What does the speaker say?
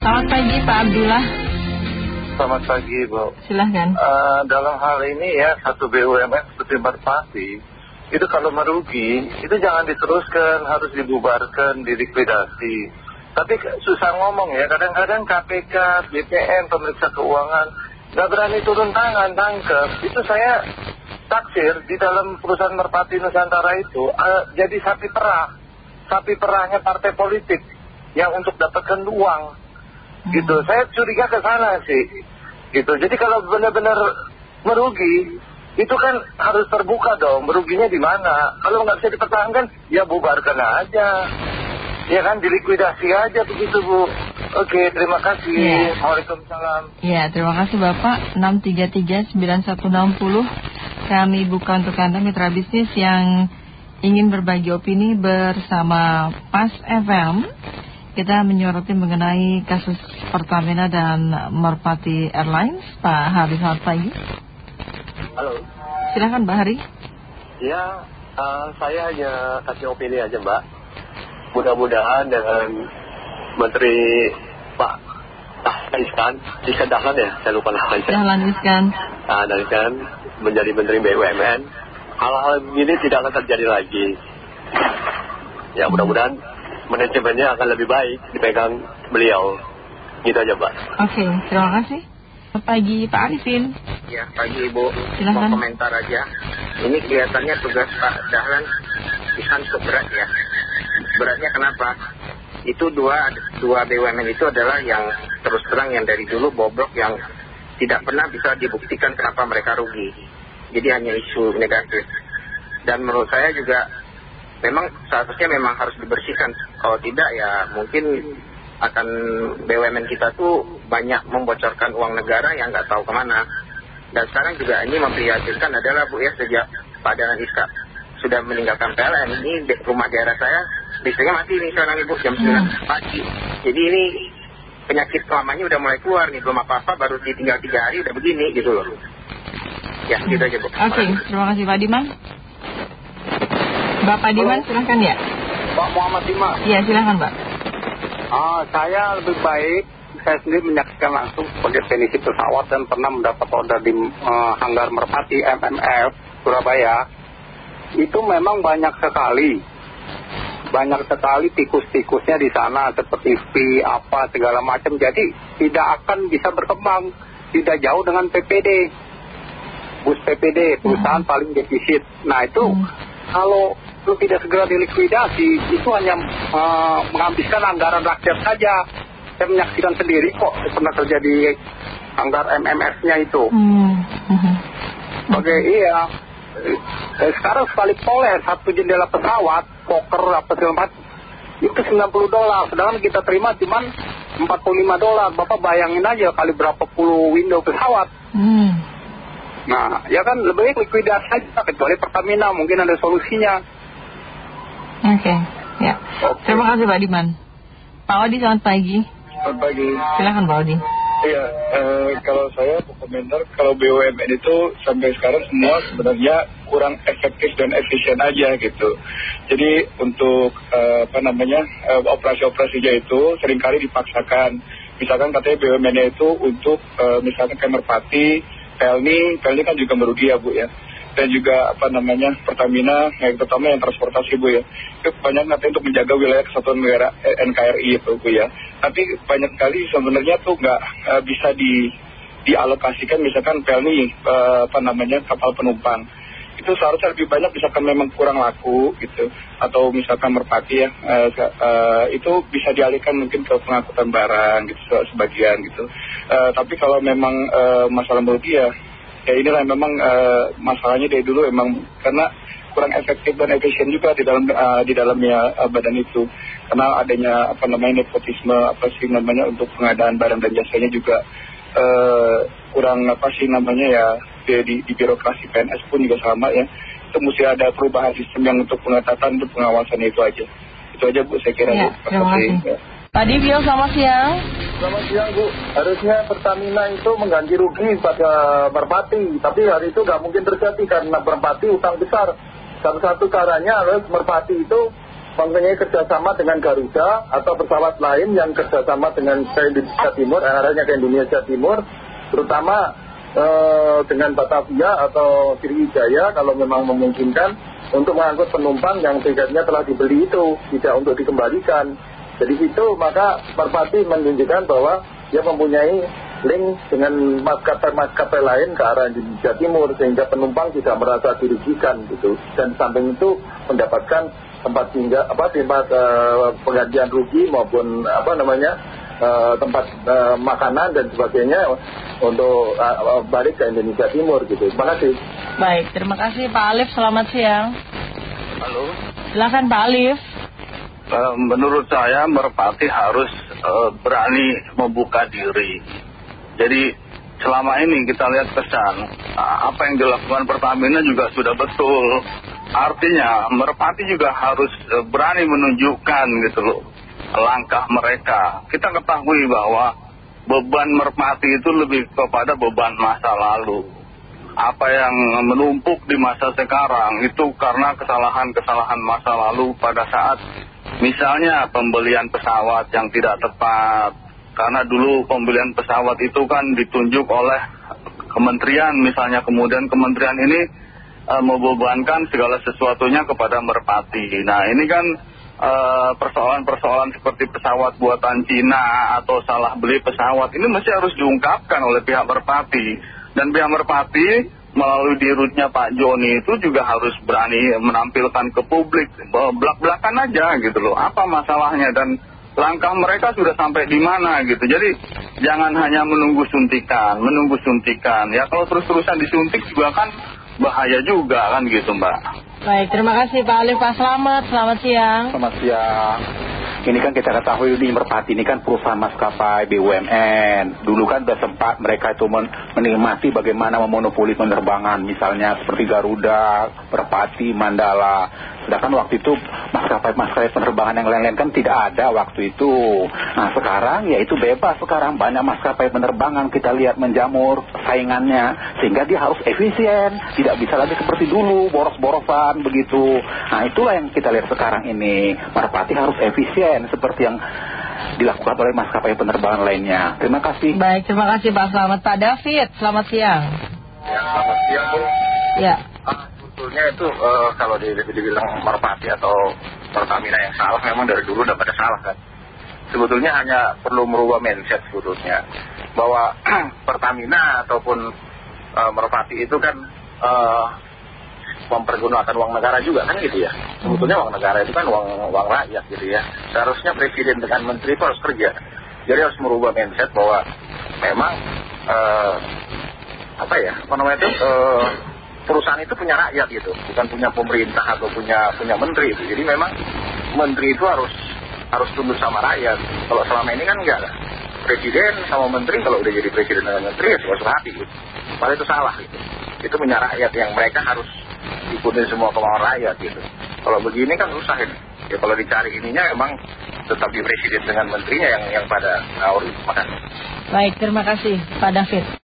Selamat pagi Pak Abdullah. Selamat pagi Bu. Silahkan. Uh, dalam hal ini ya satu BUMN seperti Merpati itu kalau merugi itu jangan diteruskan harus dibubarkan dilikuidasi. Tapi susah ngomong ya kadang-kadang KPK, BPN, pemeriksa keuangan nggak berani turun tangan tangkep. Itu saya taksir di dalam perusahaan Merpati Nusantara itu uh, jadi sapi perah, sapi perahnya partai politik yang untuk dapatkan uang. Gitu, saya curiga ke sana sih. Gitu, jadi kalau benar-benar merugi, itu kan harus terbuka dong, meruginya di mana. Kalau nggak bisa dipertahankan, ya bubarkan aja. Ya kan, dilikuidasi aja begitu Bu. Oke, terima kasih. Ya. Waalaikumsalam. Ya, terima kasih Bapak. 633-9160. Kami buka untuk Anda mitra bisnis yang ingin berbagi opini bersama Pas FM. Kita menyoroti mengenai kasus Pertamina dan Merpati Airlines. Pak Hari, selamat pagi. Halo. Silahkan Pak Hari. Ya, uh, saya hanya kasih opini aja Mbak. Mudah-mudahan dengan Menteri Pak Dahlan Iskan, Iskan Dahlan ya, saya lupa namanya. Dahlan Iskan. Nah, Dahlan Iskan menjadi Menteri BUMN, hal-hal ini tidak akan terjadi lagi. Ya, mudah-mudahan manajemennya akan lebih baik dipegang beliau. Gitu aja Mbak. Oke, terima kasih. Selamat pagi Pak Arifin. Ya, pagi Ibu. Silahkan. Mau komentar aja. Ini kelihatannya tugas Pak Dahlan cukup berat ya. Beratnya kenapa? Itu dua, dua BUMN itu adalah yang terus terang yang dari dulu bobrok yang tidak pernah bisa dibuktikan kenapa mereka rugi. Jadi hanya isu negatif. Dan menurut saya juga memang seharusnya memang harus dibersihkan. Kalau tidak ya mungkin akan BUMN kita tuh banyak membocorkan uang negara yang nggak tahu ke mana. Dan sekarang juga ini memprihatinkan adalah Bu ya sejak Pak Dahlan Iska sudah meninggalkan PLN. Ini rumah daerah saya listriknya mati nih sekarang Ibu jam 9 pagi. Jadi ini penyakit lamanya udah mulai keluar nih. Belum apa-apa baru ditinggal tiga hari udah begini gitu loh. Ya gitu aja Bu. Oke, terima kasih Pak Diman. Bapak Diman, silahkan ya. Pak Muhammad Dimas. Iya, silahkan Pak. Ah, saya lebih baik, saya sendiri menyaksikan langsung sebagai teknisi pesawat dan pernah mendapat order di eh, Hanggar Merpati MMF Surabaya. Itu memang banyak sekali. Banyak sekali tikus-tikusnya di sana seperti V, apa segala macam. Jadi tidak akan bisa berkembang. Tidak jauh dengan PPD. Bus PPD, perusahaan paling defisit. Nah itu kalau itu tidak segera dilikuidasi, itu hanya eh, menghabiskan anggaran rakyat saja. Saya menyaksikan sendiri kok pernah terjadi anggar MMF-nya itu. Hmm. iya. Eh, sekarang sekali poles satu jendela pesawat, poker apa segala macam, itu 90 dolar. Sedangkan kita terima cuma 45 dolar. Bapak bayangin aja kali berapa puluh window pesawat. Hmm. Nah, ya kan lebih baik likuidasi saja kecuali Pertamina mungkin ada solusinya. Oke, ya. Terima kasih Pak Diman. Pak Odi, selamat pagi. Selamat pagi. Silahkan Pak Odi. Iya, eh, kalau saya komentar kalau BUMN itu sampai sekarang semua sebenarnya kurang efektif dan efisien aja gitu. Jadi untuk eh, apa namanya eh, operasi-operasinya itu sering kali dipaksakan. Misalkan katanya BUMN-nya itu untuk eh, misalkan kayak Merpati, Pelni, Pelni kan juga merugi ya Bu ya. Dan juga apa namanya Pertamina, yang terutama yang transportasi Bu ya. Itu banyak katanya untuk menjaga wilayah kesatuan negara eh, NKRI itu Bu ya. Tapi banyak kali sebenarnya tuh nggak eh, bisa di dialokasikan misalkan Pelni eh, apa namanya kapal penumpang itu seharusnya lebih banyak misalkan memang kurang laku gitu atau misalkan merpati ya se- eh, itu bisa dialihkan mungkin ke pengangkutan barang gitu se- sebagian gitu Eh, tapi kalau memang masalah merugi ya ya inilah memang eh, masalahnya dari dulu emang karena kurang efektif dan efisien juga di dalam eh, di dalamnya eh, badan itu karena adanya apa namanya nepotisme apa sih namanya untuk pengadaan barang dan jasanya juga kurang apa sih namanya ya di, di, di birokrasi PNS pun juga sama ya itu mesti ada perubahan sistem yang untuk pengetatan untuk pengawasan itu aja itu aja Bu saya kira Ya, Bu. terima kasih. Ya. Pak Divio, selamat siang. Selamat siang Bu, harusnya Pertamina itu mengganti rugi pada Merpati Tapi hari itu nggak mungkin terjadi karena Merpati utang besar Satu-satu caranya harus Merpati itu mempunyai kerjasama dengan Garuda atau pesawat lain yang kerjasama dengan ke Indonesia Timur, arahnya ke Indonesia Timur, terutama eh, dengan Batavia atau Sriwijaya kalau memang memungkinkan untuk mengangkut penumpang yang tiketnya telah dibeli itu, tidak untuk dikembalikan. Jadi itu maka Merpati menunjukkan bahwa dia mempunyai link dengan maskapai-maskapai lain ke arah Indonesia Timur sehingga penumpang tidak merasa dirugikan gitu dan samping itu mendapatkan tempat tinggal apa tempat uh, penggantian rugi maupun apa namanya uh, tempat uh, makanan dan sebagainya untuk uh, balik ke Indonesia Timur gitu. Terima kasih. Baik, terima kasih Pak Alif. Selamat siang. Halo. Silakan Pak Alif. Uh, menurut saya Merpati harus uh, berani membuka diri. Jadi selama ini kita lihat kesan apa yang dilakukan Pertamina juga sudah betul. Artinya Merpati juga harus berani menunjukkan gitu loh langkah mereka. Kita ketahui bahwa beban Merpati itu lebih kepada beban masa lalu. Apa yang menumpuk di masa sekarang itu karena kesalahan-kesalahan masa lalu pada saat misalnya pembelian pesawat yang tidak tepat, karena dulu pembelian pesawat itu kan ditunjuk oleh kementerian misalnya kemudian kementerian ini e, membebankan segala sesuatunya kepada Merpati. Nah ini kan e, persoalan-persoalan seperti pesawat buatan Cina atau salah beli pesawat ini mesti harus diungkapkan oleh pihak Merpati. Dan pihak Merpati melalui dirutnya Pak Joni itu juga harus berani menampilkan ke publik belak-belakan aja gitu loh apa masalahnya dan langkah mereka sudah sampai di mana gitu. Jadi jangan hanya menunggu suntikan, menunggu suntikan. Ya kalau terus-terusan disuntik juga kan bahaya juga kan gitu Mbak. Baik, terima kasih Pak Alif Pak Selamat, selamat siang. Selamat siang. Ini kan kita ketahui di Merpati ini kan perusahaan maskapai BUMN. Dulu kan sudah sempat mereka itu menikmati bagaimana memonopoli penerbangan. Misalnya seperti Garuda, Merpati, Mandala. Sedangkan waktu itu maskapai-maskapai penerbangan yang lain-lain kan tidak ada waktu itu. Nah sekarang ya itu bebas sekarang. Banyak maskapai penerbangan kita lihat menjamur saingannya. Sehingga dia harus efisien. Tidak bisa lagi seperti dulu, boros-borosan begitu. Nah itulah yang kita lihat sekarang ini. Merpati harus efisien seperti yang dilakukan oleh maskapai penerbangan lainnya. Terima kasih. Baik, terima kasih Pak Selamat. Pak David, selamat siang. Ya, selamat siang Bu. Ya. Ah, sebetulnya itu uh, kalau di, dibilang Merpati atau Pertamina yang salah, memang dari dulu udah pada salah kan. Sebetulnya hanya perlu merubah mindset sebetulnya. Bahwa Pertamina ataupun uh, Merpati itu kan uh, mempergunakan uang negara juga kan gitu ya. Sebetulnya uang negara itu kan uang, uang rakyat gitu ya. Seharusnya presiden dengan menteri harus kerja. Jadi harus merubah mindset bahwa memang uh, apa ya, apa namanya itu uh, perusahaan itu punya rakyat gitu, bukan punya pemerintah atau punya punya menteri itu. Jadi memang menteri itu harus harus tunduk sama rakyat. Kalau selama ini kan enggak. Presiden sama menteri kalau udah jadi presiden dengan menteri ya suka hati gitu. Padahal itu salah gitu. Itu punya rakyat yang mereka harus ikutin semua kemauan rakyat gitu. Kalau begini kan susah ini. Ya kalau dicari ininya emang tetap di presiden dengan menterinya yang yang pada ngawur. Makasih. Baik, terima kasih Pak David.